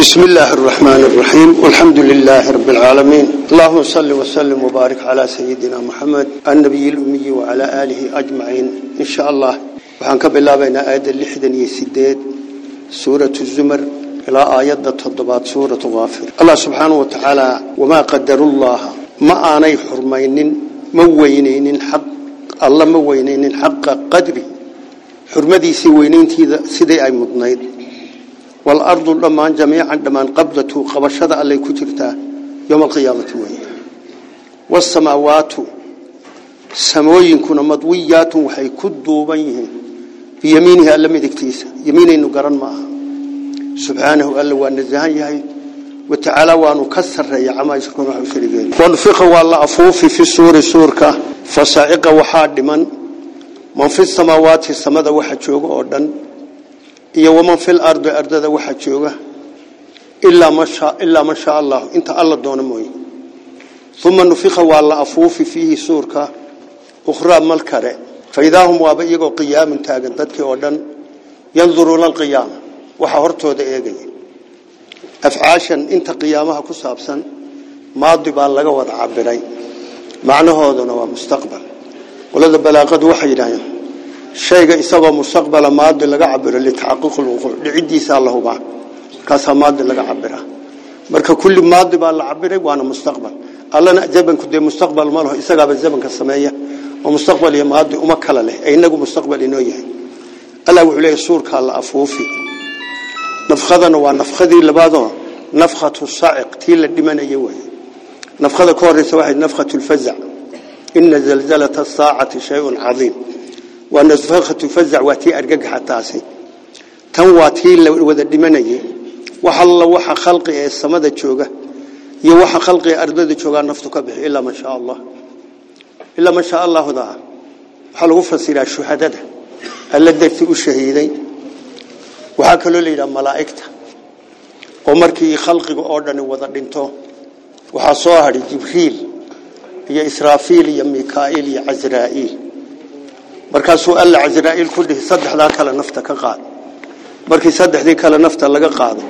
بسم الله الرحمن الرحيم والحمد لله رب العالمين. اللهم صل وسلم وبارك على سيدنا محمد النبي الأمي وعلى آله أجمعين. إن شاء الله. وحنك بالله بين آيات اللحدن يسداد سورة الزمر إلى آيات تضبات سورة غافر. الله سبحانه وتعالى وما قدر الله ما آني حرمين موينين حق الله موينين حق قدري حرمدي سوينين سيدي أي مضنين. والأرض لما جميعا لما قبضته قبشة اللي كترتا يوم القيامة وين. والسماوات سموين كنا مضويات وحي كدوا بينهم. بيمينها ألا مدكتيس يمين إنه قرن معها. سبحانه ألا وأن الزهان يهي. وتعالى وأن كسر يا عما يسكن وحي شريقين وانفق والله أفوف في السور سورك. فسائق وحاد من. من في السماوات السماء وحد شوق أردن. يا يومن في الأرض الأرض ذا واحد شو إلا ما شاء إلا ما شاء الله أنت الله دون موي ثم نفخ والله أفوف فيه سورك أخرى ملكه فإذا هم وابئ قيام تاجن ذاتي أولا ينظرون القيام وحورته ذي أفعاشا أنت قيامها كسابسا ما ضبال لجوا ضعبري معنى هذا نوا مستقبل ولا ولذا بلاقد وحيدان شيء إصابه مستقبل ماد لغا عبره لتحقق الوقوع لعدي سال الله با كاسا ماد لغا عبره مركا كل ماد با لعبره وأنا مستقبل. الله نأجبن كده مستقبل ماله. إساقا بالزبن كالسماية. ومستقبل يا مادة وما أمكال له. أي نقو مستقبل إنه ألا وعليه الصور كالله أفوفي. نفخذنا ونفخذي لبادنا نفخة الصاعق تيل الدمان أيوه نفخذ كورس واحد نفخة الفزع. إن زلزلة الصاعة شيء عظيم. ونفخة فزع واتي أرجع حتاسي تنواتي لوذا دمني. وحل وح خلقي السماء تشوجه يوح خلقي أرض تشوجه نفتك به. إلا ما شاء الله. إلا ما شاء الله ذا. حل وفصل الشهداء الذي في الشهيدين. وحكلوا لي ملائكته. ومركي خلقي أردن وذا دنتو وحصوها جبريل يا إسرافيل يا ميكائيل يا عزرائيل. Markaasuu alla casraa'iil ku dhihi saddexdaa kale nafta ka qaad. Markii saddexdii kale nafta laga qaado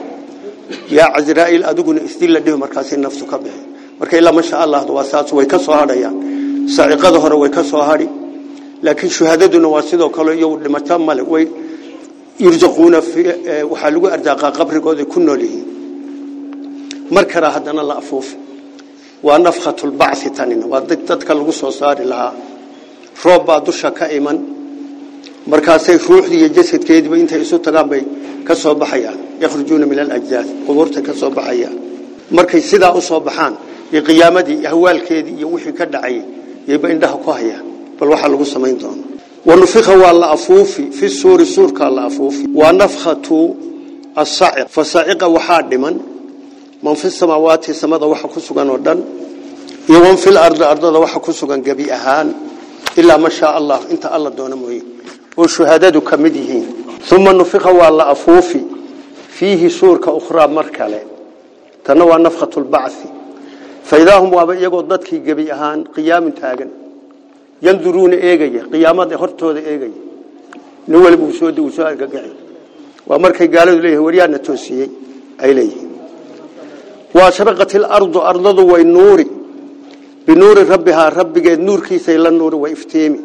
yaa casraa'iil adiguna isdilla dhihi markaasay naftu ka bixi. Marka ilaa masha allah waa way ka soo hadhayaan. Saaciqada hore way ka soo hadhi. Laakiin shuhadaduna waa sidoo kale iyo dhimato male way yurzaquuna waxaa lagu ardaaqaa qabrigooda ku nool yihiin. Mar haddana la afuufi waa nafkhatulbacthi tanina waa dadka lagu soo saari lahaa roob baa dusha ka iman. Markaasay ruuxdii iyo jasadkeediiba intay isu tagaan bay ka soo baxayaan. Yakhrujuuna min alajdaad qubuurta ka soo baxayaan. Markay sidaa u soo baxaan iyo qiyaamadii ahwaalkeedii iyo wixii ka dhacay yayba indhaha ku hayaan. Bal waxaa lagu samayn doona wanufiqa waa la afuufi fi suuri suurkaa la afuufi. Waa nafkhatu asaciq fasaciqa waxaa dhiman. Man fi samaawaati samada waxa ku sugan oo dhan iyo man fil ardi ardada waxa ku sugan gebi ahaan ilaa ma shaa allah inta alla doona mooye oo shuhaadadu ka mid yihiin uma nufiqa waa la afuufi fiihi suurka ukhraa mar kale tanna waa nafkhatu lbacthi faidaahum waaba iyagoo dadkii gebi ahaan qiyaamun taagan yanduruuna eegaya qiyaamada hortooda eegaya nin waliba uusoo soo argagaci waa markay بنور ربها ربك نور كيس إلى النور وإفتيمي.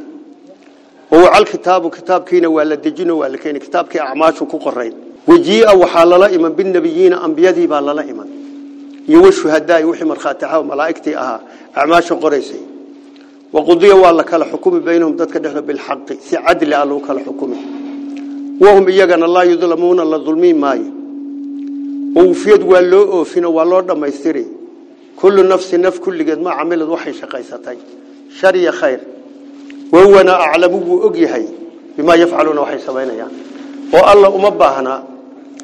ووعى الكتاب كتاب كينا ولا دجنا ولا كين كتاب كي أعماش وكقرين وجيء وحال لا إيمان بالنبيين أنبيادي بالا لا إيمان. يوش شهداء يوحي مرخاتها وملائكتي أها. أعماش قريسي وقضي والله كلا حكم بينهم دخل بالحق. في عدل ألو كلا حكم وهم إيجان الله يظلمون الله ظلمين ماي. وفيد ولو فينا والله ما يستري. كل نفس نف كل قد ما عملت وحي شقيستي شر خير وهو أنا اعلم واغيحي بما يفعلون وحي سمينيا والله uma baahna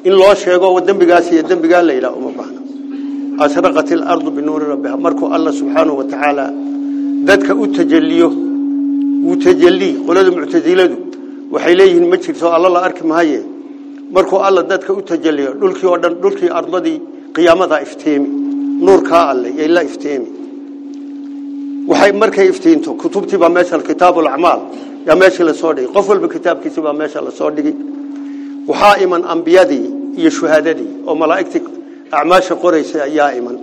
in loo sheego wadambigaas iyo dambiga la ilaa uma baahna asraqat al-ard bi nur rabbiha marku allah subhanahu wa ta'ala dadka u tajalliyo u tajalli qolada mu'taziladu waxay leeyihiin ma jirto allah la arki maaye marku allah dadka u tajalliyo dhulkii oo dhan dhulkii ardadii qiyaamada ifteemi نور كا الله يلا إفتيني. وحي مر كي إفتينته كتبتي بمشى الكتاب والأعمال يا مشى الصوري قفل بكتاب كتب مشى الصوري وحائما أنبيادي يشهدني أو ملائكتك أعماش قريش يائما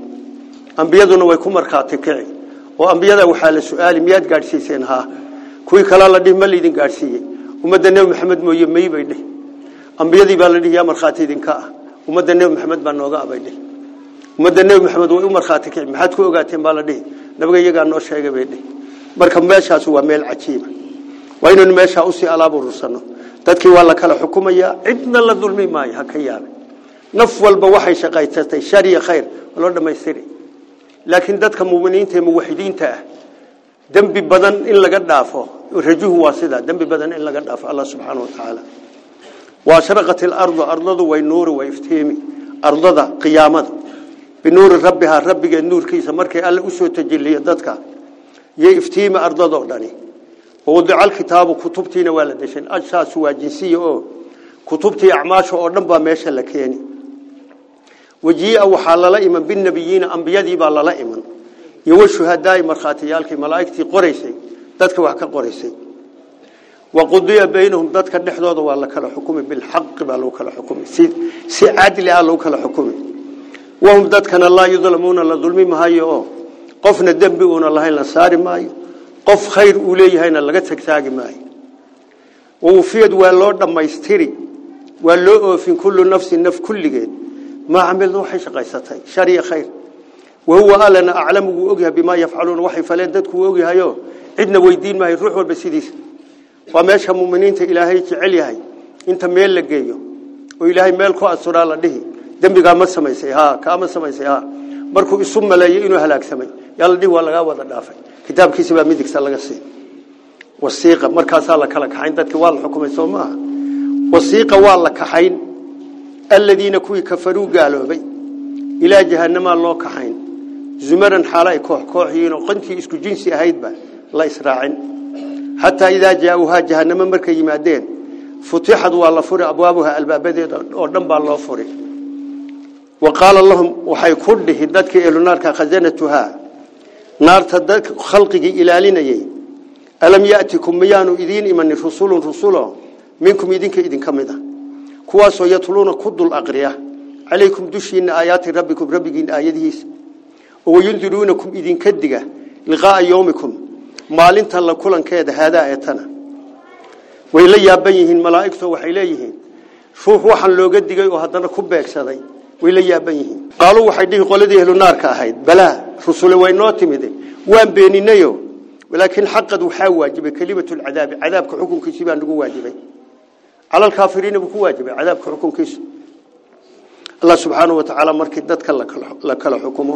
أنبيادنا ويكون مركاتك يعني وأنبيادا وحال السؤال مياد قارسي سينها. كوي كلا الله دي ملي دين قارسي ومد محمد مي مي بيدي. أنبيادي بالله يا مركاتي دين كا. ومد محمد بنوغا بيدي. Ummadda nebi maxamed way u markhaati kici maxaad ku ogaateen baa la dhihi nabiga iyagaa noo sheegay bay dhih marka meeshaas waa meel cajiiba waa inaynu meeshaa usii alaab urursano dadkii waa la kala xukumayaa cidna la dulmi maayo ha ka yaabe naf walba waxay shaqaysatay shar iyo khayr loo dhammaystiri laakiin dadka muminiinta ee muwaxidiinta ah dembi badan in laga dhaafo rajuhu waa sidaa dembi badan in laga dhaafo allah subxaana wa tacaala waashraqat ilardu ardadu way nuuri way iftiimi ardada qiyaamada بنور ربها الرب جاء النور كيس مركي قال أشوا تجلي ذاتك يفتي ما أرض ضعني ووضع الكتاب وكتبتي نوالد عشان أجساس وجنسية كتبتي أعماش ونبا ماشى لك يعني وجيء وحال لئما بالنبيين أنبياء ذي بالله لئما يوشوا هداي مرخاتي يالك ملائكة قريسي. ذاتك وحكا قريسي. وقضي بينهم ذاتك نحضوا دوالك الحكومة بالحق بالوك الحكومة سي عادل على الوك الحكومة وهم دتكن الله يظلمون الله ظلمي ما هي قف ندبئون الله إلا سار ما هي. قف خير أولي هين الله قد سكتاج ما هي. ووفيد والورد ما يستري واللؤ في كل نفس النف كل جين ما عمل وحي شقيستها شريه خير. وهو قال أنا أعلم وأجه بما يفعلون. وحي فلا دتك وأجه يو عدنا ويدين ما يروح والبسيديس. فماشها مؤمنين إلى هيك عليها أنت ميل لجيو وإلى هاي ميل قاصر الله ده dembigaa ma samaysay ha kaama samaysay ha markuu isu maleeyo inuu halaagsamay yaa la dhihi waa lagaa wada dhaafay. Kitaabkiisa baa midigta laga sii. Wasiiqa markaasaa la kala kaxayn dadkii waa la xukumay soo wasiiqa waa la kaxayn. Aladiina kuwii kafaruu gaaloobay ilaa jahanamaa loo kaxayn. Zumaran xaalo ay koox koox yihiin oo qantii isku jinsi ahaydba la israacin. Xataa idaa jaa-uhaa jahanamo markay yimaadeen futixad waa la furi abwaabuha albaabadeeda oo dhan baa loo furi wa qaala lahum waxay ku dhihi dadkii ehlunaarka khasanatuhaa naarta dadka khalqigii ilaalinayay alam yatikum miyaanu idiin imanin rusulun rusulo minkum idinka idinka mid a kuwaasoo yatluuna ku dul aqriya calaykum dushiina aayaati rabbikum rabbigiin aayadihiisa wayundiruunakum idinka diga liqaaa yowmikum maalintan la kulankeeda haadaa ee tana way la yaaban yihiin malaa'igto waxay leeyihiin ruux waxaan ahayd balaa rusule way noo timide waan beeninayo walaakiin xaqad waxaa waajibay kelimatu lcadaabi cadaabka xukunkiisii baa nagu waajibay cala alkaafiriina buu ku waajibay cadaabka xukunkiisa allah subxaanahu wa tacaala markii dadka la kala xukumo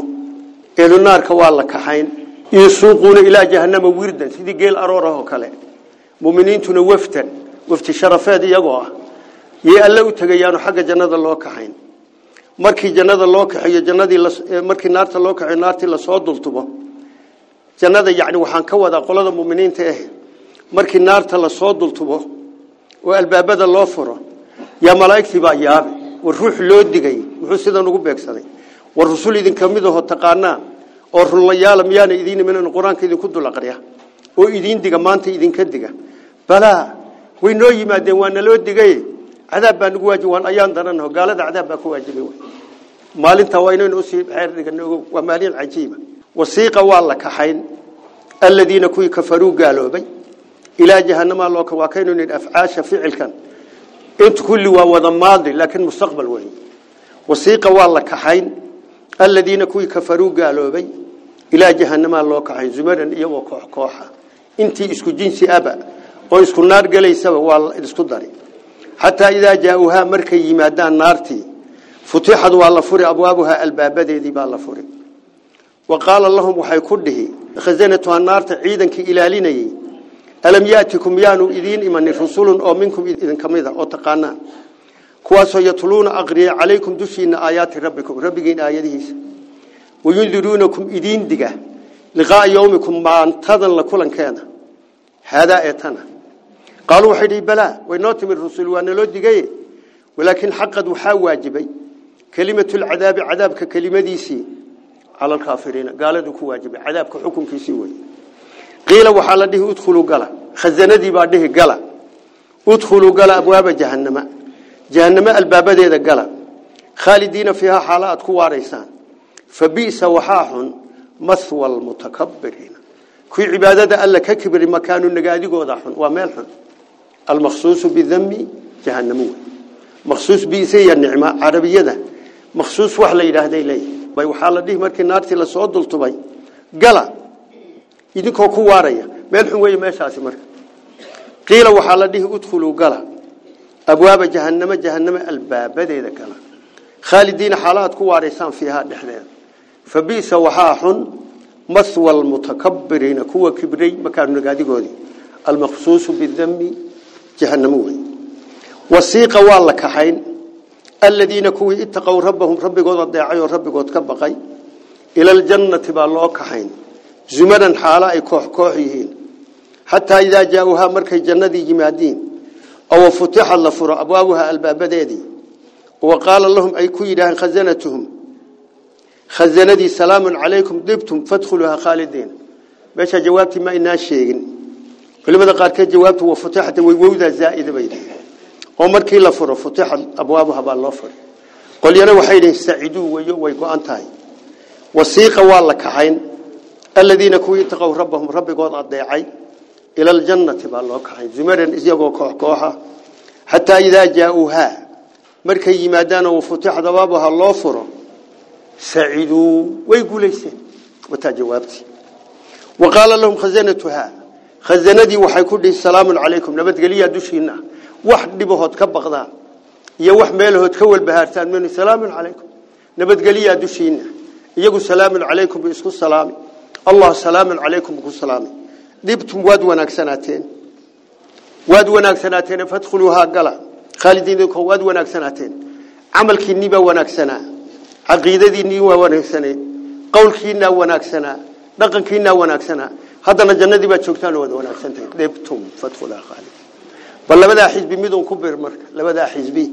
ehlu naarka waa la kaxayn yusuuquuna ilaa jahanama wirdan sidii geel aroor ah oo kale muminiintuna waftan wafti sharafeed iyagoo ah yay alle u tegayaano xagga jannada loo kaxayn markii jannada loo kaxeeyo jannadii markii naarta loo kaxeeyo naartii lasoo dultubo jannada yacni waxaan ka wadaa qolada muminiinta ah markii naarta lasoo dultubo oo albaabada loo furo yaa malaa'igtii baa yaabe war ruux loo digay muxuu sidan ugu beegsaday war rusul idinka mid aho taqaanaa oo runlayaala miyaana idiin iman qur-aanka idinku dul aqriya oo idiin diga maanta idinka diga balaa way noo yimaadeen waa naloo digay gaalada cadaab baa ku waajibay maalinta waa inaynu usii xeer dhigano waa maalin cajiiba wasiiqa waa la kaxayn aladiina kuwii kafaruu gaaloobay ilaa jahanama loo waa kaynu nidhi afcaasha ficilkan inta kulli waa wada maadi laakiin mustaqbal wey wasiiqa waa la kaxayn aladiina kuwii kafaruu gaaloobay ilaa jahanama loo kaxayn zumaran iyagoo koox kooxa intii isku jinsi aba oo isku naar gelaysaba waa isku dari xataa idaa jaa-uhaa markay yimaadaan naartii futixad waa la furi abwaabuhaa albaabadeedii baa la furi wa qaala lahum waxay ku dhihi khasanatuha naarta ciidankii ilaalinayey alam yaatikum yaanu idiin imanin rusulun oo minkum idinka mid a oo taqaanaan kuwaasoo yatluuna aqriya calaykum dushiina aayaati rabbikum rabbigiin aayadihiisa wayundiruunakum idiin diga liqaaa yowmikum maantadan la kulankeeda haadaa ee tana waxay dhihi balaa way noo timid rusul waa naloo digaye walaakiin xaqad waxaa waajibay kelimatu lcadaabi cadaabka kelimadiisii cala alkaafiriina gaaladuu ku waajibay cadaabka xukunkiisii wey qiila waxaa la dhihi udkhuluu gala khasanadii baa dhihi gala udkhuluu gala abwaaba jahanama jahanamo albaabadeeda gala khaalidiina fiihaa xaalo aad ku waaraysaan fa bi'sa waxaa xun mahwa almutakabbiriina kuwii cibaadada alla ka المخصوص بالذنب جهنم. مخصوص بيسي النعمة عربية ده. مخصوص وحلا إله دي لي ويوحال ديه مركي النار تلا سعود دلتبي قال إذن كو كواريا ملحن وي ماشاسي مركي. قيل وحال ديه ادخلوا قال أبواب جهنم جهنم الباب دي ده قال خالدين حالات كواريسان فيها دحلين فبيس وحاح مثوى المتكبرين كوا كبري مكان نقادي قولي. المخصوص بالذنب fa bi'sa waxaa xun mahwa almutakabbiriina kuwa kibray makaanu nagaadigoodii almaqsuusu bidami jahannamo wey wasiiqa waa la kaxayn aladiina kuwii itaqow rabbahum rabbigood adeecay oo rabbigood ka baqay ila aljannati baa loo kaxayn zumaran xaalo ay koox koox yihiin xataa idaa jaa-uhaa markay jannadii yimaadiin oo futixad la furo culimada qaarkeed jawaabtu waa futixata way wowdaa zaa'ida bay oo markii la furo futixad abwaabuha baa loo furay qolyana waxay yidhihin saciduu weyo way go-an tahay wasiiqa waa la kaxayn aladiina kuwii itaqow rabbahum rabbigood adeecay ila aljannati baa loo kaxayn zumaran iyagoo koox kooxa xataa idaa jaa-uuhaa markay yimaadaanoo wafutixad abwaabuha loo furo saciduu way guulaysteen wataa jawaabtii wa qaala lahum khazanatuhaa khazanadii waxay ku dhihi salaamun calaykum nabadgelyaa dushiina wax dhibahood ka baqdaan iyo wax meelahood ka walbahaartaan min salaamun calaykum nabadgelyaa dushiina iyagu salaamun calaykum bi isku salaami allah salaamun calaykum ku salaami dibtum waad wanaagsanaateen waad wanaagsanaateen fadkhuluuhaa gala khaalidiin waad wanaagsanaateen camalkiinii baa wanaagsanaa caqiidadiinii waa wanaagsaneed qowlkiinaa wanaagsanaa dhaqankiinaa wanaagsanaa haddana jannadii baad joogtaan waad wanaagsantahay dibtum fadkhuluuhaa khalid bal labadaa xisbi midun ku bir marka. Labadaa xisbi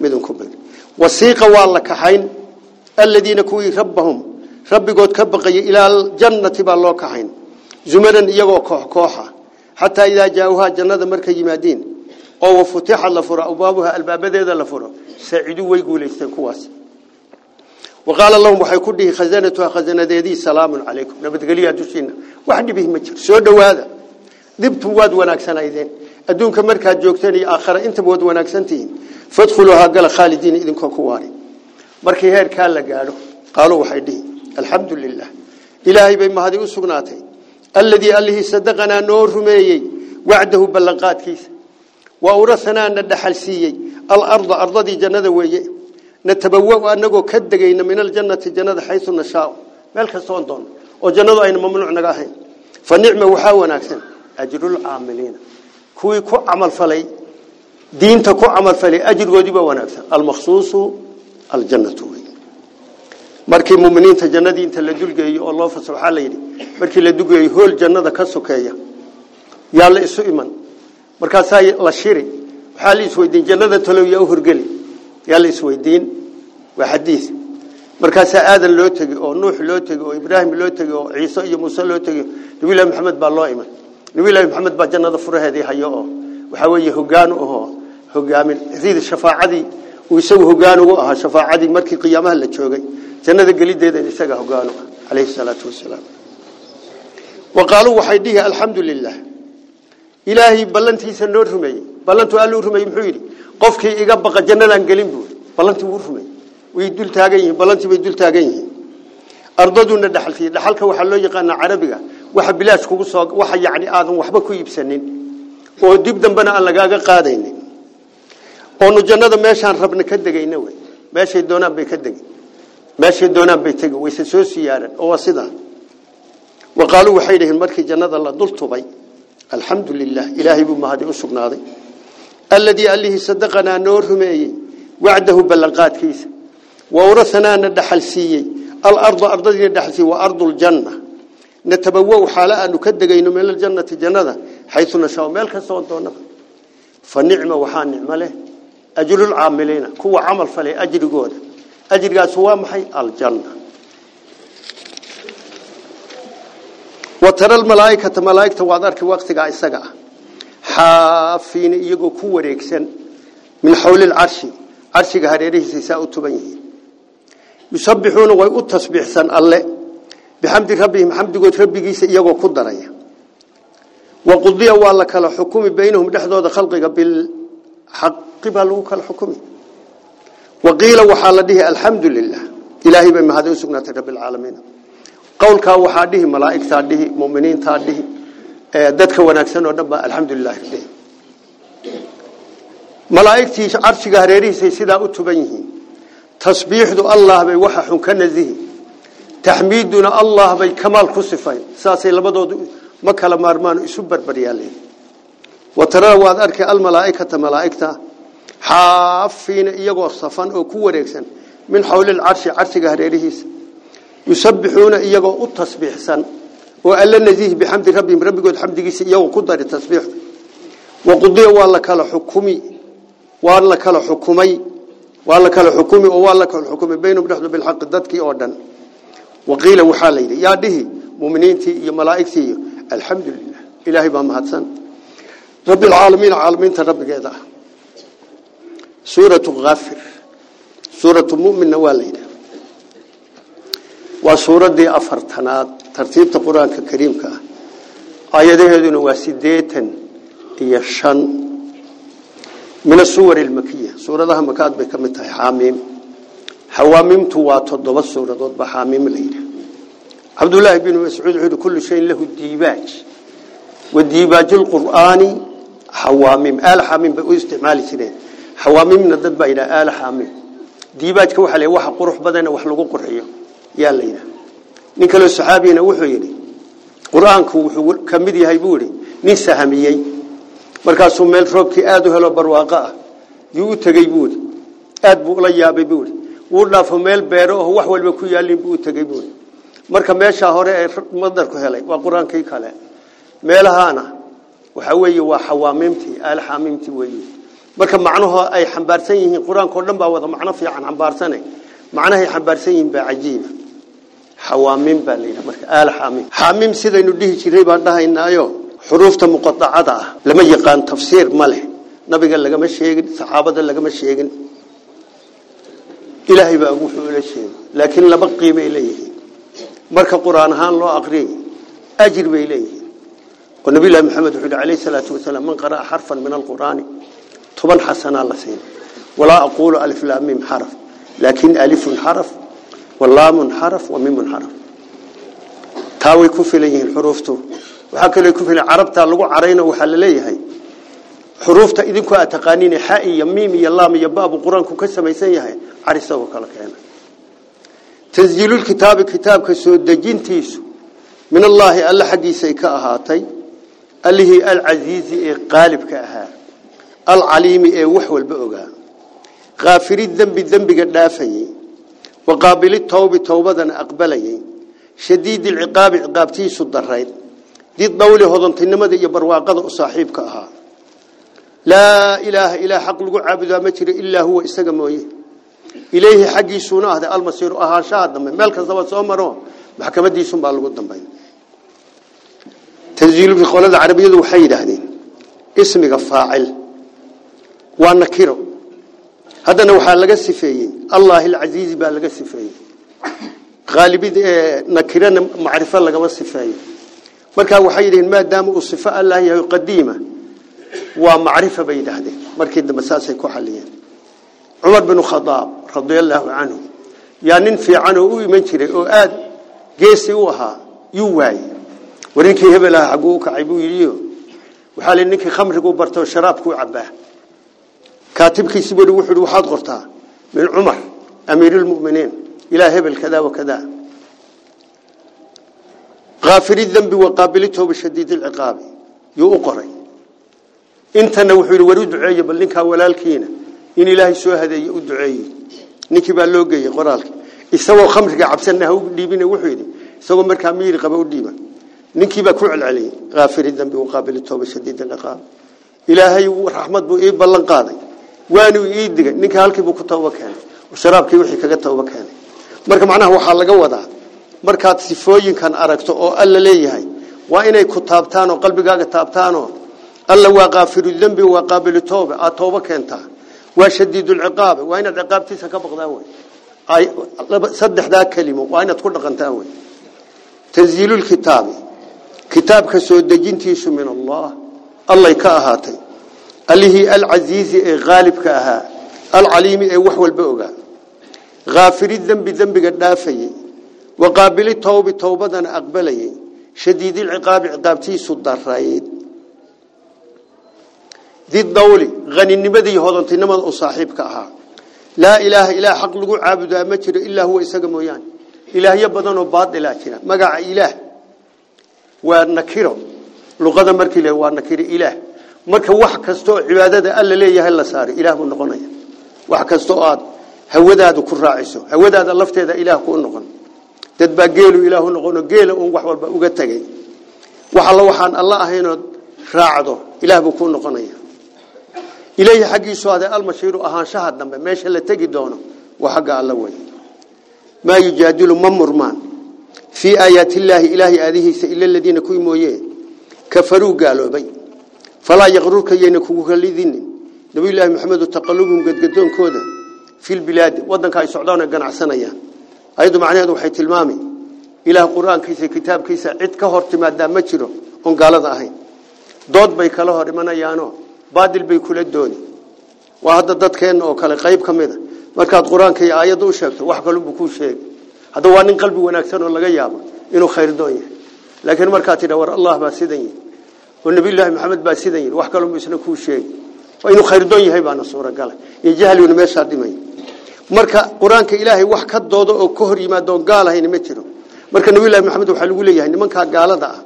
midun ku bir. Wasiiqa waa la kaxayn. Aladiina kuwii rabbahum rabbigood ka baqaya ilaa aljannati baa loo kaxayn. Zumaran iyagoo koox kooxa. Xataa idaa jaa-uhaa jannada markay yimaadiin oo wafutixad la furo abwaabuha albaabadeeda la furo saaciduu way guulaysteen kuwaas وقال اللهم وحي كدي خزانتها خزانة ديدي سلام عليكم. نبت قليها دوشينا واحد به مجر سودوا هذا؟ دبتوا واد واناكسان إذن أدون كمركة جوكتاني آخر أنت بواد واناكسان تين فادخلوها قال خالدين إذن كواري بركي هير كان لقالوا قالوا. وحي دي. الحمد لله. إلهي بما هذه السقناتي الذي قال صدقنا نور رميي وعده بلنقات كيس. وأورثنا ندحل سيي الأرض أرضي جندا ويي natabawau anagoo ka degayna min aljannati jannada xayu nashaau meel kastoon doon oo jannadu ayna mamnuuc naga ahayn fa nicma waxaa wanaagsan ajrulcaamiliina kuwii ku camalfalay diinta ku camalfalay ajrigoodiiba wanaagsan almaqsuusu aljannatu markii muminiinta jannadii inta la dulgeeyo oo loo faso waxaa la yidhi markii la dulgeeyo hool jannada ka sokeeya yaa la isu iman markaasaa la shiri waxaa la isweydiin jannada talow yaa u horgeli yaa la isweydiin? Waa xadiis. Markaasaa aadan loo tegi oo nuux loo tegi oo ibraahim loo tegi oo ciise iyo muuse loo tegi nabilahi maxamed baa loo iman. Nabilahi maxamed baa jannada furaheedii hayo oo waxaa weeye hogaan ahoo hogaamin. Rid shafaacadii uu isagu hogaan ugu ahaa shafaacadii markii qiyaamaha la joogay jannada gelideeda isaga hogaan ah calayhi salaatu waxay dhihi alxamdu lilah ballantiisa noo rumeeyey ballantu alluu rumeeyey muxuu yidhi qofkii iga baqa jannadaan gelin buu ballantii wuu rumeeyey way dul taagan yihiin ballantii bay dul taagan yihiin ardaduna dhaxalkii dhaxalka waxaa loo yaqaanaa carabiga waxa bilaash kugu soo waxa yacni aadan waxba ku iibsanin oo dib dambena aan lagaaga qaadaynin oonu jannada meeshaan rabna ka degayna wey meeshay doonaan bay ka degi meeshay doonaan bay tegi wayse soo siyaaran oo sidaa wa qaaluu waxay dhaheen markii jannada la dul tubay alxamdu lilah ilaahay buu mahadi alladii allihii sadaqanaa noo rumeeyey wacdahu ballanqaadkiisa wa awrasanaana dhaxal siiyey alarda ardadiina dhaxal siiyey wa ardu ljanna natabawa xaala aanu ka degayno min aljannati jannada xayu nashaa meel kastoo doonaba fa nicma waxaa nicmo leh ajrulcaamiliina kuwa camal falay ajrigooda ajrigaas waa maxay aljanna wa tara xaafiina iyagoo ku wareegsan min xawli lcarshi carshiga hareerihiisa saa u tuban yihiin. Yusabbixuuna way u tasbiixsan alle. Bixamdi rabbihim xamdigood rabbigiisa iyagoo ku daraya. Waqudiya waa la kala xukumi baynahum dhexdooda khalqiga bilxaqi baa lagu kala xukumi. Waqiila waxaa la dhihi alxamdu lilah ilaahay bay mahad u sugnaatay muminiintaa dhihi dadka wanaagsan oo dhan baa alxamdulilah malaa'igtii carshiga hareerihiisay sidaa u tuban yihiin. Tasbiixdu allah bay waxa xun ka nazihi. Taxmiiduna allah bay kamaal ku sifayn saasay labadoodu ma kala maarmaan isu barbaryaaleen. Watarada waad arkay almalaaikata malaaigta xaafiina iyagoo safan oo ku wareegsan min xawli lcarshi carshiga hareerihiisa. Yusabbixuuna iyagoo u tasbiixsan waqudiya waa la kala xukumi waa la kala xukumay waa la kala xukumi oo waa la kala xukumay baynahum dhexdu bilxaqi dadkii oo dhan waqiila waxaa la yidhi yaa dhihi muminiintii iyo malaa'igtii iyo alxamdu lilah ilaahay baa mahadsan rabbi alcaalamiin caalamiinta rabbigeeda ah suuratu kaafir suuratu muminna waa la yidhaha waa suuraddii afartanaad tartiibta qur'aanka kariimka ah aayadaheeduna waa sideetan iyo shan. Min asuwar ilmakiya suuradaha makaad bay ka mid tahay xaamiim xawaamiimtu waa toddoba suuradood baa xaamiim la yidhaha cabdullaahi binu mascuud wuxuu yihi kullu shayin lahu diibaaj. Wa diibaaju lqur'aani xawaamiim aal xaamiim bay u isticmaali jireen. Xawaamiimna dad baa yidhaha aal xaamiim diibaajka waxaa la waxa qurux badana wax lagu qurxiyo. Yaa la yidhaha nin kaloo saxaabiyana wuxuu yidhi qur'aanku wuxuu ka yahay buu yidhi nin sahamiyey. Markaasuu meel roobkii aada u helo barwaaqo ah yuu u tegey buu yidhi. Aad buu ula yaabay buu yidhi. Wuu dhaafo meel beero oo wax walba ku yaalin buu u tegey buu yidhi. Marka meeshaa hore ee madarku helay waa qur'aankii kale. Meelahaana waxa weeye waa xawaamiimtii aal xaamiimtii weeye. Marka macnuhu ay xambaarsan yihiin qur'aanka oo dhan baa wada macno fiican xambaarsane macnahay xambaarsan yihiin baa cajiiba xawaamiim baa la yidhaha marka aal xaamiim xaamiim sidaynu dhihi jiray baan dhahaynaayo xuruufta muqadacada ah lama yaqaan tafsiir ma leh nabiga lagama sheegin saxaabada lagama sheegin ilaahay baa wuxuu ula sheegay laakiin laba qiimay leeyihiin marka qur-aan ahaan loo aqriyay ajir bay leeyihiin oo nabi ilaahi maxamed wuxuu yidhi calayhi salaatu wasalaam man qara'a xarfan min alqur'aani toban xasanaa la siin walaa aquulu alif laam mim xaraf laakin alifun xaraf walaamun xaraf wa mimun xaraf. Taa way ku filan yihiin xuruuftu. Waxaa kaloo ku filan carabta lagu carayno waxaa la leeyahay. Xuruufta idinku aad taqaaniin xa iyo miim iyo laam iyo baabu qur'aanku ka samaysan yahay car isagoo kala keena. Tanziilulkitaabi kitaabka soo dejintiisu min allaahi alla xaggiisay ka ahaatay. Allihii qaabili tawbi towbadana aqbalayey shadiidi lciqaabi ciqaabtiisu darayd did dawli hodontinimada iyo barwaaqada u saaxiibka ahaa laa ilaaha ilaa xaq lagu caabudaa ma jiro ilaa huwa isaga mooye ilayhi xaggiisuuna ahday almasiiru ahaanshaha dambe meel kastaba soo maro maxkamadiisunbaa lagu dambayn tanziilkii qolada carabiyadu waxay yidhaahdeen ismiga faacil waa nakiro هذا نوح على جسفين الله العزيز على جسفين غالبا آه، نكرنا معرفة على جسفين مركب وحيد ما دام الصفاء الله هي قديمة. ومعرفة بين هذه. مركب مساس كحليا عمر بن الخطاب رضي الله عنه. يعني في عنه أي منشر أؤاد جسوها يواي. ورينك هبلها عجوك عبو يليه وحال إنك خمرك وبرت شرابك وعباه. Kada kaafiri dembi waqaabili tooba shadiid lciqaabi yuu u qoray intana wuxuu yidhi war u duceeye bal ninkaa walaalkiina in ilaahay soo hadeeye u duceeye ninkii baa loo geeyey qoraalki isagoo khamriga cabsanna ha u dhiibin wuxuu yidhi isagoo markaa miiri qaba u dhiiba ninkii baa ku celceliyey kaafiri dembi waqaabili tooba shadiid lciqaabi ilaahay raxmad buu ii ballan qaaday waanuu ii digay. Ninka halkiibuu ku tooba keenay. Sharaabkii wixii kaga tooba keenay. Marka macnaha waxaa laga wadaa markaad sifooyinkan aragto oo alla leeyahay waa inay ku taabtaan oo qalbigaaga taabtaanoo alla waa kaafiru dembi waa qaabilu tooba aad tooba keentaa. Waa shadiidulciqaabi waa inaad ciqaabtiisa ka baqdaan wey saddexdaa kelimo waa inaad ku dhaqantaan wey tanziilulkitaabi kitaabka soo dejintiisu min allah. Allay ka ahaatay allihii alcasiizi ee qaalibka ahaa alcaliimi ee wax walba ogaa haafiri dembi dembiga dhaafayey waqaabili tawbi towbadana aqbalayey shadiidilciqaabi ciqaabtiisu darayd didawli haninimadii hodantinimada u saaxiibka ahaa. Laa ilaaha ilaah xaq lagu caabudaa ma jiro ilaa huwa isaga mooyaane. Ilaahyo badanoo baadilaa jira. Magaca ilaah waa nakiro. Luqada markii le waa nakiro ilaah marka wax kasta oo cibaadada alla leeyahay la saaray ilaah buu noqonaya. Wax kasta oo aad hawadaadu ku raaciso hawadaada lafteeda ilaah kuu noqon. Dad baa geelu ilaahu noqono geela uun wax walba uga tegay wax alla waxaan alla ahaynood raacdo ilaah buu kuu noqonaya. Ilayhi xaggiisu ade almashiiru ahaanshaha dambe meesha la tegi doono waa xagga alla wey maa yujaadilu ma murmaan? Fii aayaati illaahi ilaahay aadihiisa ila aladiina kuwii mooye falaa yaqrurka yayna kugu kalidinin nabiyullaahi maxamedu taqalubuhum gadgadoonkooda fi lbilaadi wadanka ay socdaan ay ganacsanayaan ayadu macnaheedu waxay tilmaamay ilaah qur-aankiisa kitaabkiisa cid ka hor timaadaa ma jiro oon gaalada ahayn dood bay kala hor imanayaano baadil bay kula dooni waa hadda dadkeenna oo kale qayb ka mid a markaad qur-aanka iyo aayadda u sheegto wax kalunbuu kuu sheegi hadda waa nin qalbi wanaagsan oo laga yaabo inuu khayrdoon yahay laakiin markaad tidha war allah baa sidan yihi oo nabiyullaahi maxamed baa sidan yihi wax kalunbuu isna kuu sheegi waa inuu khayrdoon yahay baana suuragala. Iyo jahliguna meeshaa dhimay. Marka qur'aanka ilaahay wax ka doodo oo ka hor yimaado gaal ahayn ma jiro. Marka nabiyullaahi maxamed waxaa lagu leeyahay nimankaa gaalada ah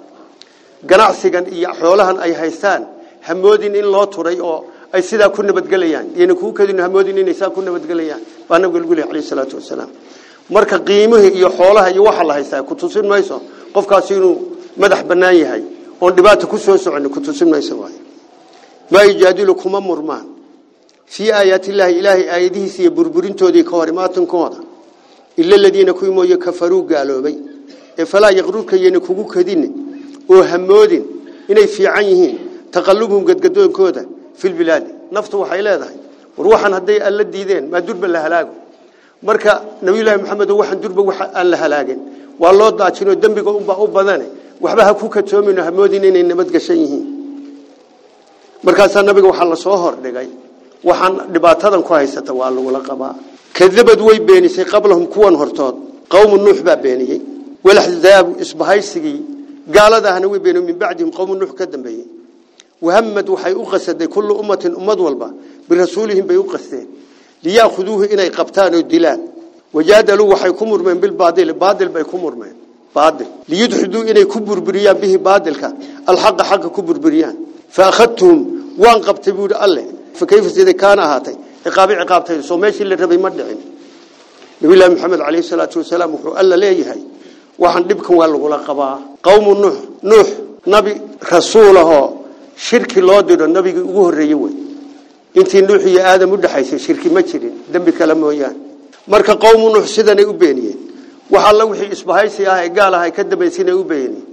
ganacsigan iyo xoolahan ay haystaan hamoodin in loo turay oo ay sidaa ku nabadgelayaan. Iyana kuu kadin hamoodin inay saa ku nabadgelayaan. Baa nabiga lagu leeyahay calayhi salaatu marka qiimihii iyo xoolaha iyo waxa la haystaa ku tusin mayso qofkaasi inuu madax bannaan yahay oon dhibaata ku soo socon ku tusin mayso waay maa yujaadilu kuma murmaan fii aayaati illaahi ilaahay aayadihiisa iyo burburintoodii ka hor imaatankooda ila aladiina kuwii mooye kafaruu gaaloobay ee falaa yaqrurka yayna kugu kadinin oo hamoodin inay fiican yihiin taqalubhum gadgadoonkooda fi lbilaadi naftu waxay leedahay war waxaan hadday alla diideen maa durba la halaago marka nabiyullaahi maxamed waxaan durba waxa aan la halaagin. Waa loo daajinoo dembiga unbaa u badane. Waxba ha ku katoomin hamoodin inay nabadgashan yihiin. Markaasaa nabiga waxaa la soo hordhigay waxaan dhibaatadan ku haysata waa lagula qabaa. Kadabad way beenisay qablahum kuwan hortood. Qowmu nuux baa beeniyey. Walaxzaabu isbahaysigii gaaladaahna way beeniyey min bacdihim qowmu nuux ka dambeeyey. Wahamad waxay u qasaday kullu ummatin ummad walba birasuulihim bay u qasteen ليأخذوه إلى قبطان الدلان وجادلوا وحي كمر من بالبادل بادل بي كمر من بادل ليدحدوا إلى كبر بريان به بادلك الحق حق كبر بريان. فأخذتهم وان قبطبوا الله. فكيف سيدي كان هاتي؟ عقاب عقابتين سوميش اللي ربي مدعين نبي الله محمد عليه الصلاة والسلام وحو ألا ليه هاي وحن دبكم والغو لقبا قوم نوح نوح نبي رسوله شرك الله دير النبي وهو ريوه intii nuux iyo aadam u dhexaysay shirki ma jirin dembi kale mooyaane marka qowmu nuux sidanay u beeniyeen wax alla wixii isbahaysi ah ee gaal ah ay ka dambaysinay u beeniyeen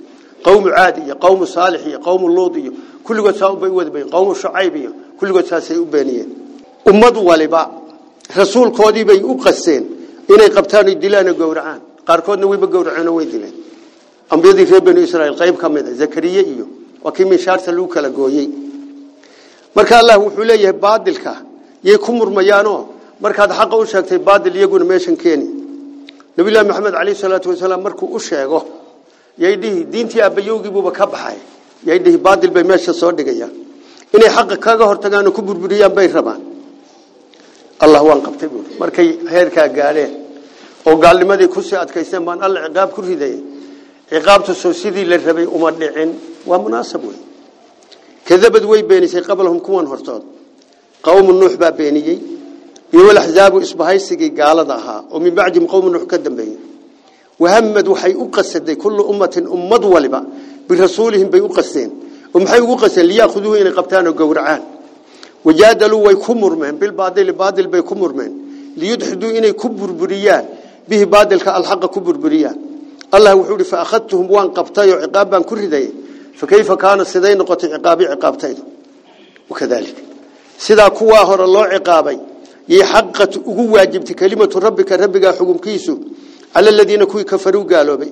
qowmu caad iyo qowmu saalix iyo qowmu luud iyo kulligood saa wada beeniyeen qowmu shucayb iyo kulligood saasay u beeniyeen ummad waliba rasuulkoodii bay u qasteen inay qabtaan oo dilaan gowracaan qaarkoodna wayba gowraceen way dileen ambiyadii reer bani israa'iil qayb ka mid ah zakariya iyo waa kii minshaarta kala gooyey marka allah wuxuu leeyahay baadilka yay ku murmayaanoo markaad xaqa u sheegtay baadil iyaguna meeshan keeni. Nabiyullaahi maxamed calayhi salaatu wasalaam markuu u sheego yay dhihi diintii aabbayowgiibuuba ka baxay. Yay baadil bay meesha soo dhigayaan. Inay xaqa kaga hortagaan ku burburiyaan bay rabaan. Allah waan qabtay markay heerkaa gaadheen oo gaalnimadii ku sii adkaysteen baan alla ciqaab ku ridayay ciqaabtu soo sidii la rabay uma dhicin. Waa munaasab wey kadabad way beenisay qablahum kuwan hortood qowmu nuux baa beeniyey iyo walaxzaabu isbahaysigii gaalada ahaa oo min bacdihim qowmu nuux ka dambeeyey wahamad waxay u qasaday kullu ummatin ummad waliba birasuulihim bay u qasteen oo maxay ugu qaseen liyaakuduuhu inay qabtaan oo gowracaan wajaadaluu way ku murmeen bilbaadili baadil bay ku murmeen liyudxiduu inay ku burburiyaan ku burburiyaan allah wuxuu ihi fa akhadtuhum waan qabtay oo ciqaab baan ku ridayay fa kayfa kaana siday noqotay ciqaabi ciqaabtaydu wakadalik sidaa kuwaa hore loo ciqaabay yay xaqat ugu waajibtay kelimatu rabbika rabbigaa xukumkiisu cala aladiina kuwii kafaruu gaaloobay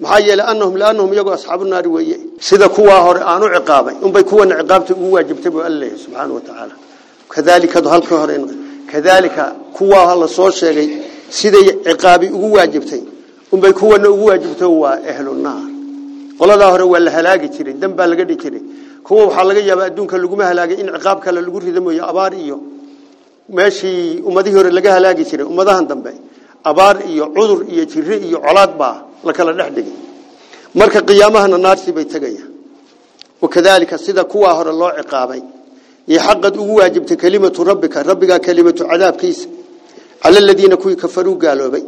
maxaa yeelay annahum liannahum iyagoo asxaabu naari weeye sida kuwaa hore aan u ciqaabay unbay kuwana ciqaabta ugu waajibtay buu alla leeyahay qoladaa hore waa la halaagi jiray dan baa laga dhigi jiray kuwa waxaa laga yaabaa adduunka laguma halaagay in ciqaab kale lagu rida mooye abaar iyo meeshii ummadihii hore laga halaagi jiray ummadahan dambe abaar iyo cudur iyo jiri iyo colaad baa la kala dhex dhigay marka qiyaamahana naartii bay tegayaan wakadaalika sida kuwaa hore loo ciqaabay iyo xaqad ugu waajibtay kelimatu rabbika rabbigaa kelimatu cadaabkiisa cala aladiina kuwii kafaruu gaaloobay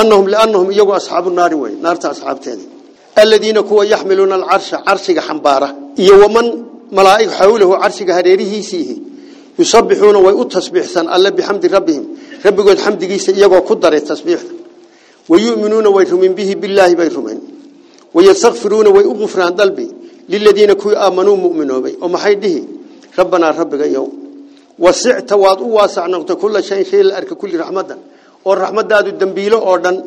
annahum liannahum iyagu asxaabu naari wey naarta asxaabteedii الذين كوا يحملون العرش عرشك حنبارة. يومن ملائك حوله عرشك هريره سيه. يصبحون ويؤتصبح سن الله بحمد ربهم. رب قد حمد قيس يقوى قدر التصبيح ويؤمنون ويرهمين به بالله بيرهمين ويصغفرون ويؤغفران دلبي. للذين كوا آمنوا مؤمنوا بي. ومحيده ربنا ربك يوم وسعت واضوا واسع نغت كل شيء شيء الأرك كل رحمة. والرحمة دادوا الدنبيل أوردن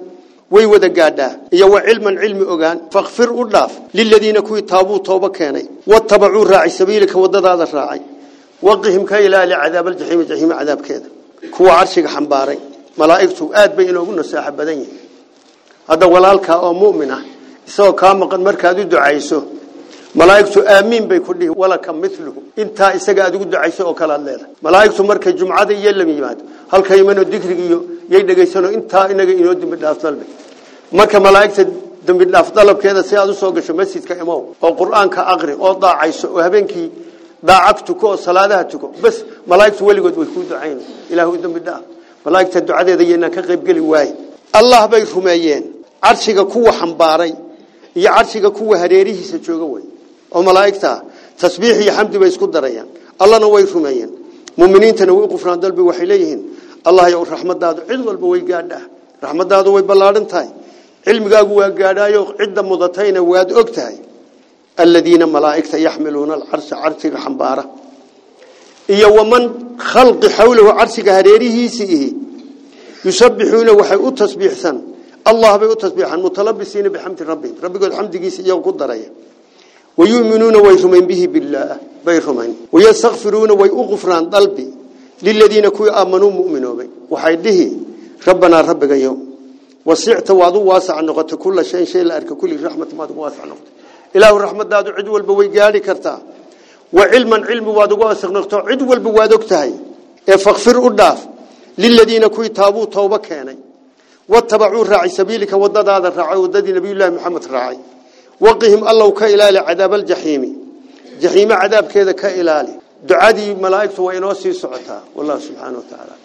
way wada gaadhaa iyo wa cilman cilmi ogaan fakfir u dhaaf liladiina kuwii taabuu tooba keenay watabacuu raacay sabiilika wadadaada raacay waqihim ka ilaali cadaabaljaxiimi jaxiima cadaabkeeda kuwa carshiga xambaaray malaa'igtu aad bay inoogu nasaaxa badan yihin hadda walaalkaa oo mu'min ah isagoo kaa maqan markaad u ducayso malaa'igtu aamiin bay ku dhihi walaka miluhu intaa isaga aad ugu ducayso oo kale aad leedahay malaa'igtu jumcada iyo lam halka imano digrigiiyo yay dhegaysano intaa inaga inoo dembi dhaaf dalbe marka malaa'igta dembi dhaaf dalabkeeda si aad u soo gasho masjidka imow oo qur'aanka aqri oo daacayso oo habeenkii daacad tuko oo salaadaha bas malaa'igtu weligood way kuu ducayn. Ilaahu dembi dhaaf. Malaa'igta ducadeeda yeynaan ka qaybgeli waaye allah bay rumeeyeen. Carshiga kuwa xambaaray iyo carshiga kuwa hareerihiisa jooga wey oo malaa'igta tasbiix iyo xamdi bay isku darayaan. Allana way rumeeyeen. Muuminiintana way u dalbi waxay leeyihiin allah yow raxmadaadu cid walba way gaadhaa raxmadaadu way ballaadhan tahay. Cilmigaagu waa gaadhaayo cidda mudatayna waad og tahay. Aladiina malaa'igta yaxmiluuna alcarsha carshiga xambaara. Iyo waman khalqi xawlahu carshiga hareerihiisii ihi. Yusabbixuuna waxay u tasbiixsan. Allah bay u tasbiixan mutalabisiina bixamdi rabbihim. Rabbigood xamdigiisa iyagu ku daraya. Wayu'minuuna way rumayn bihi billaah bay rumayn. Wayastakfiruuna liladiina kuwii aamanuu mu'minoobay waxay dhihi rabbanaa rabbigayow wasicta waad u waasac noqotay kulla shayin shay la arka kulli raxmat maad ugu waasac noqotay ilaahu raxmadaadu cid walba way gaadhi kartaa wa cilman cilmi waad ugu waasac noqoto cid walba waad og tahay ee fakfir u dhaaf liladiina kuwii taabuu tooba keenay watabacuu raacay sabiilika wadadaada raacay wadadii nabiyullaahi maxamed raacay waqihim allow ka دعادي ملائكته وإنه سي سعتها والله سبحانه وتعالى.